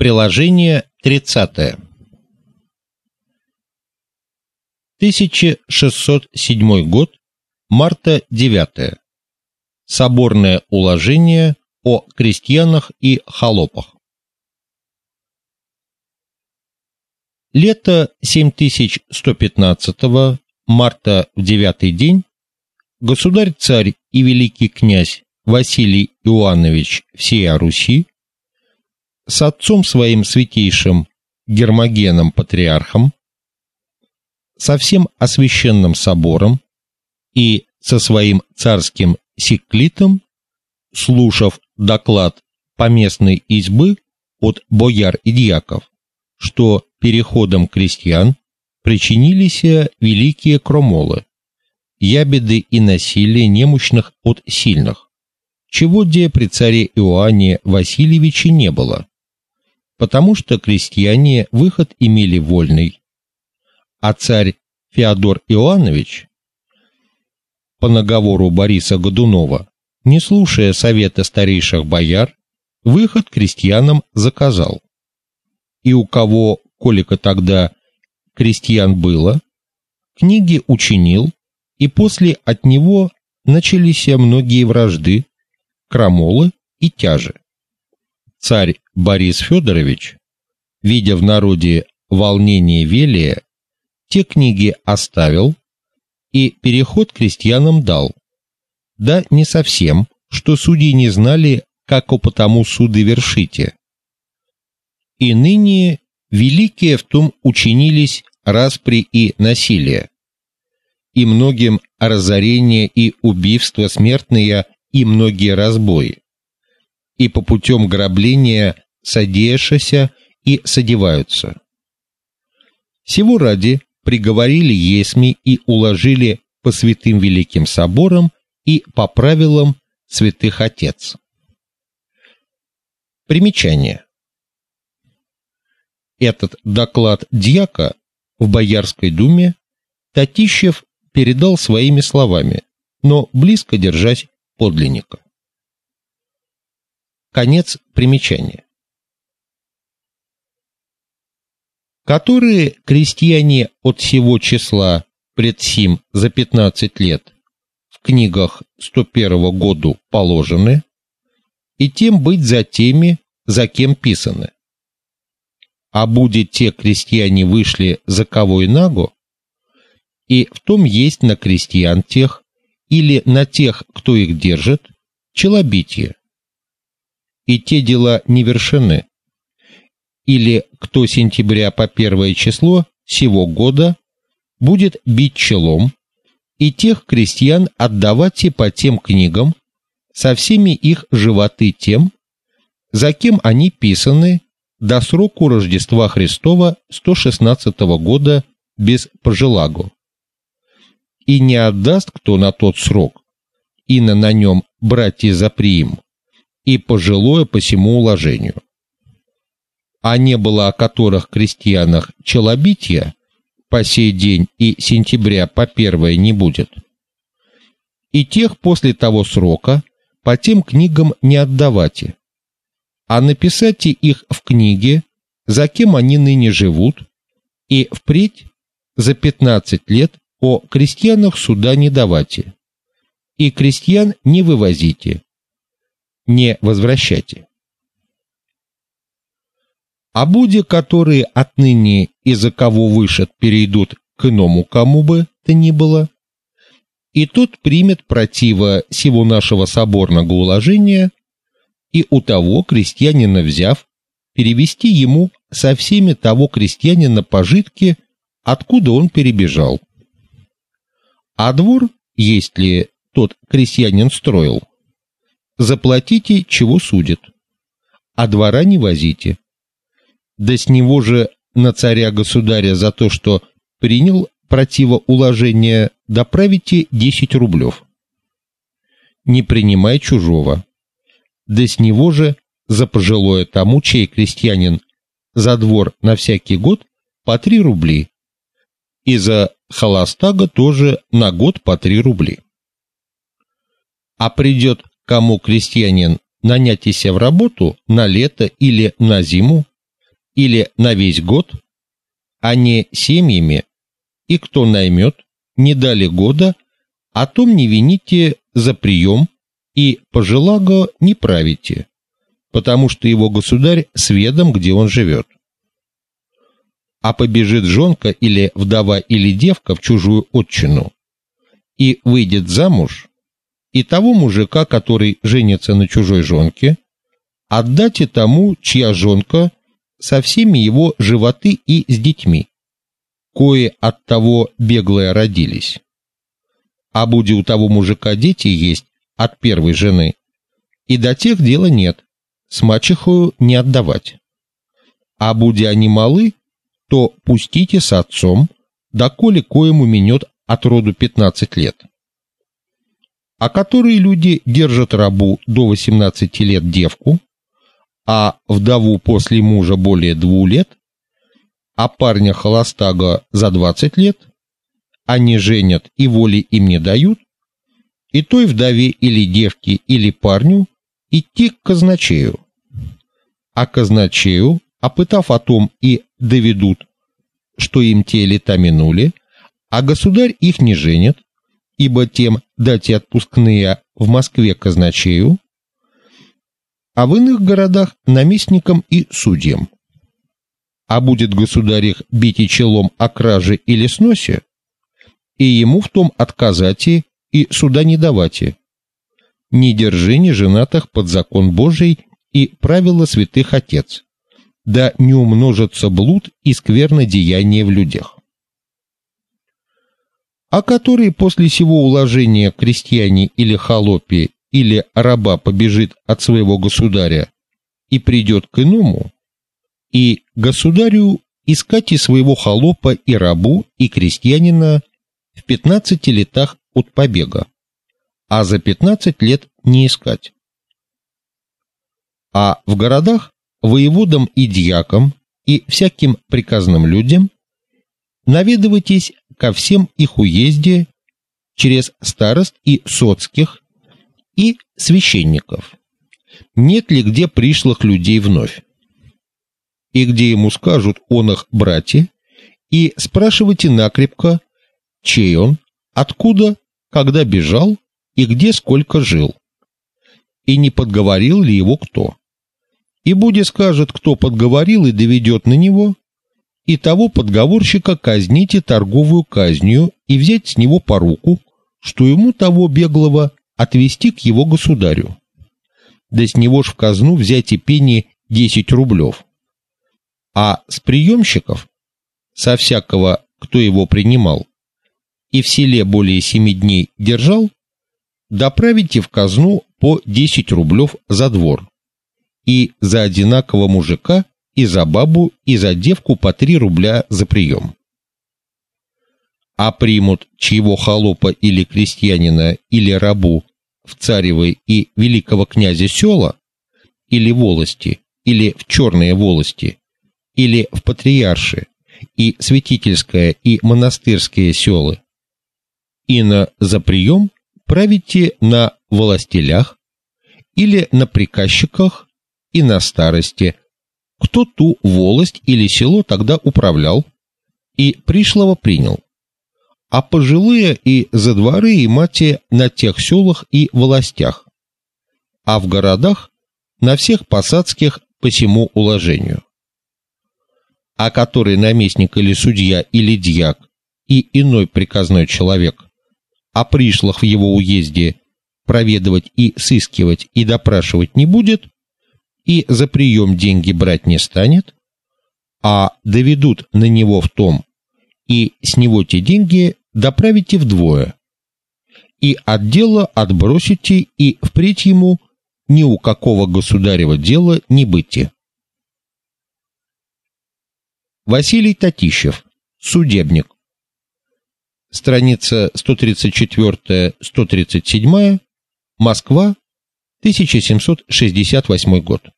Приложение 30. 1607 год, марта 9. Соборное уложение о крестьянах и холопах. Лето 7115 марта в девятый день государь-царь и великий князь Василий Иоаннович всея Руси с отцом своим святейшим Гермогеном патриархом, со всем освященным собором и со своим царским секлитом, слушав доклад поместной избы от бояр и дьяков, что переходом крестьян причинились великие кромолы, ябеды и насилие немощных от сильных, чего где при царе Иоанне Васильевиче не было, потому что крестьяне выход имели вольный, а царь Феодор Иоаннович по наговору Бориса Годунова, не слушая совета старейших бояр, выход крестьянам заказал. И у кого, колика тогда крестьян было, книги учинил, и после от него начались многие вражды, крамолы и тяжи. Царь Борис Федорович, видя в народе волнение велия, те книги оставил и переход крестьянам дал. Да не совсем, что судьи не знали, как о потому суды вершите. И ныне великие в том учинились распри и насилие. И многим разорение и убийства смертные и многие разбои. И по путем грабления содеявшися и содеваются. Всего ради приговорили есми и уложили по святым великим соборам и по правилам святых отец. Примечание. Этот доклад дьяка в Боярской думе Татищев передал своими словами, но близко держась подлинника. Конец примечания. Которые крестьяне от всего числа пред сим за 15 лет в книгах 101 году положены, и тем быть за теми, за кем писаны. А будет те крестьяне вышли за кого и наго, и в том есть на крестьян тех или на тех, кто их держит, челобитие. И те дела не вершены или кто сентября по первое число сего года будет бить челом и тех крестьян отдавать и по тем книгам со всеми их животы тем, за кем они писаны до сроку Рождества Христова 116 года без пожелагу. И не отдаст кто на тот срок, и на на нем братья заприим, и пожилое по всему уложению а не было о которых крестьянах челобития, по сей день и сентября по первое не будет. И тех после того срока по тем книгам не отдавайте, а написайте их в книге, за кем они ныне живут, и впредь за 15 лет о крестьянах суда не давайте, и крестьян не вывозите, не возвращайте. А буде, которые отныне из-за кого вышат перейдут к иному кому бы то ни было, и тот примет противо сего нашего соборного уложения, и у того крестьянина взяв, перевести ему со всеми того крестьянина пожитки, откуда он перебежал. А двор, если тот крестьянин строил, заплатите, чего судит, а двора не возите да с него же на царя-государя за то, что принял противоуложение, доправите 10 рублев. Не принимай чужого. Да с него же за пожилое тому, чей крестьянин за двор на всякий год по 3 рубли. И за холостага тоже на год по 3 рубли. А придет кому крестьянин нанятися в работу на лето или на зиму, или на весь год, а не семьями, и кто наймет, не дали года, о том не вините за прием и пожелаго не правите, потому что его государь сведом, где он живет. А побежит жонка или вдова или девка в чужую отчину и выйдет замуж, и того мужика, который женится на чужой жонке, отдайте тому, чья жонка со всеми его животы и с детьми, кое от того беглые родились. А буде у того мужика дети есть от первой жены, и до тех дела нет, с мачехою не отдавать. А буде они малы, то пустите с отцом, доколе коему минет от роду 15 лет. А которые люди держат рабу до 18 лет девку, а вдову после мужа более двух лет, а парня холостага за 20 лет, они женят и воли им не дают, и той вдове или девке или парню идти к казначею. А казначею, опытав о том и доведут, что им те лета минули, а государь их не женит, ибо тем дать отпускные в Москве казначею, а в иных городах наместникам и судьям. А будет государь их бить и челом о краже или сносе, и ему в том отказать и суда не давать. Не держи неженатых под закон Божий и правила святых отец, да не умножится блуд и сквернодеяние в людях. А который после сего уложения крестьяне или холопи или раба побежит от своего государя и придет к иному, и государю искать и своего холопа и рабу и крестьянина в пятнадцати летах от побега, а за пятнадцать лет не искать. А в городах воеводам и дьякам и всяким приказным людям наведывайтесь ко всем их уезде через старост и соцких и священников. Нет ли где пришлых людей вновь? И где ему скажут он их братья, и спрашивайте накрепко, чей он, откуда, когда бежал и где сколько жил. И не подговорил ли его кто? И будет скажет, кто подговорил и доведет на него, и того подговорщика казните торговую казнью и взять с него поруку, что ему того беглого отвести к его государю. Да с него ж в казну взять и пени 10 рублев. А с приемщиков, со всякого, кто его принимал, и в селе более семи дней держал, доправите в казну по 10 рублев за двор, и за одинакового мужика, и за бабу, и за девку по 3 рубля за прием а примут чьего холопа или крестьянина или рабу в царевой и великого князя села, или волости, или в черные волости, или в патриарши, и святительское, и монастырские селы. И на за прием правите на властелях, или на приказчиках, и на старости, кто ту волость или село тогда управлял, и пришлого принял а пожилые и за дворы и мати на тех селах и властях, а в городах на всех посадских по сему уложению. А который наместник или судья или дьяк и иной приказной человек, а пришлых в его уезде проведывать и сыскивать и допрашивать не будет, и за прием деньги брать не станет, а доведут на него в том, и с него те деньги доправите вдвое, и от дела отбросите, и впредь ему ни у какого государева дела не быти. Василий Татищев, судебник. Страница 134-137, Москва, 1768 год.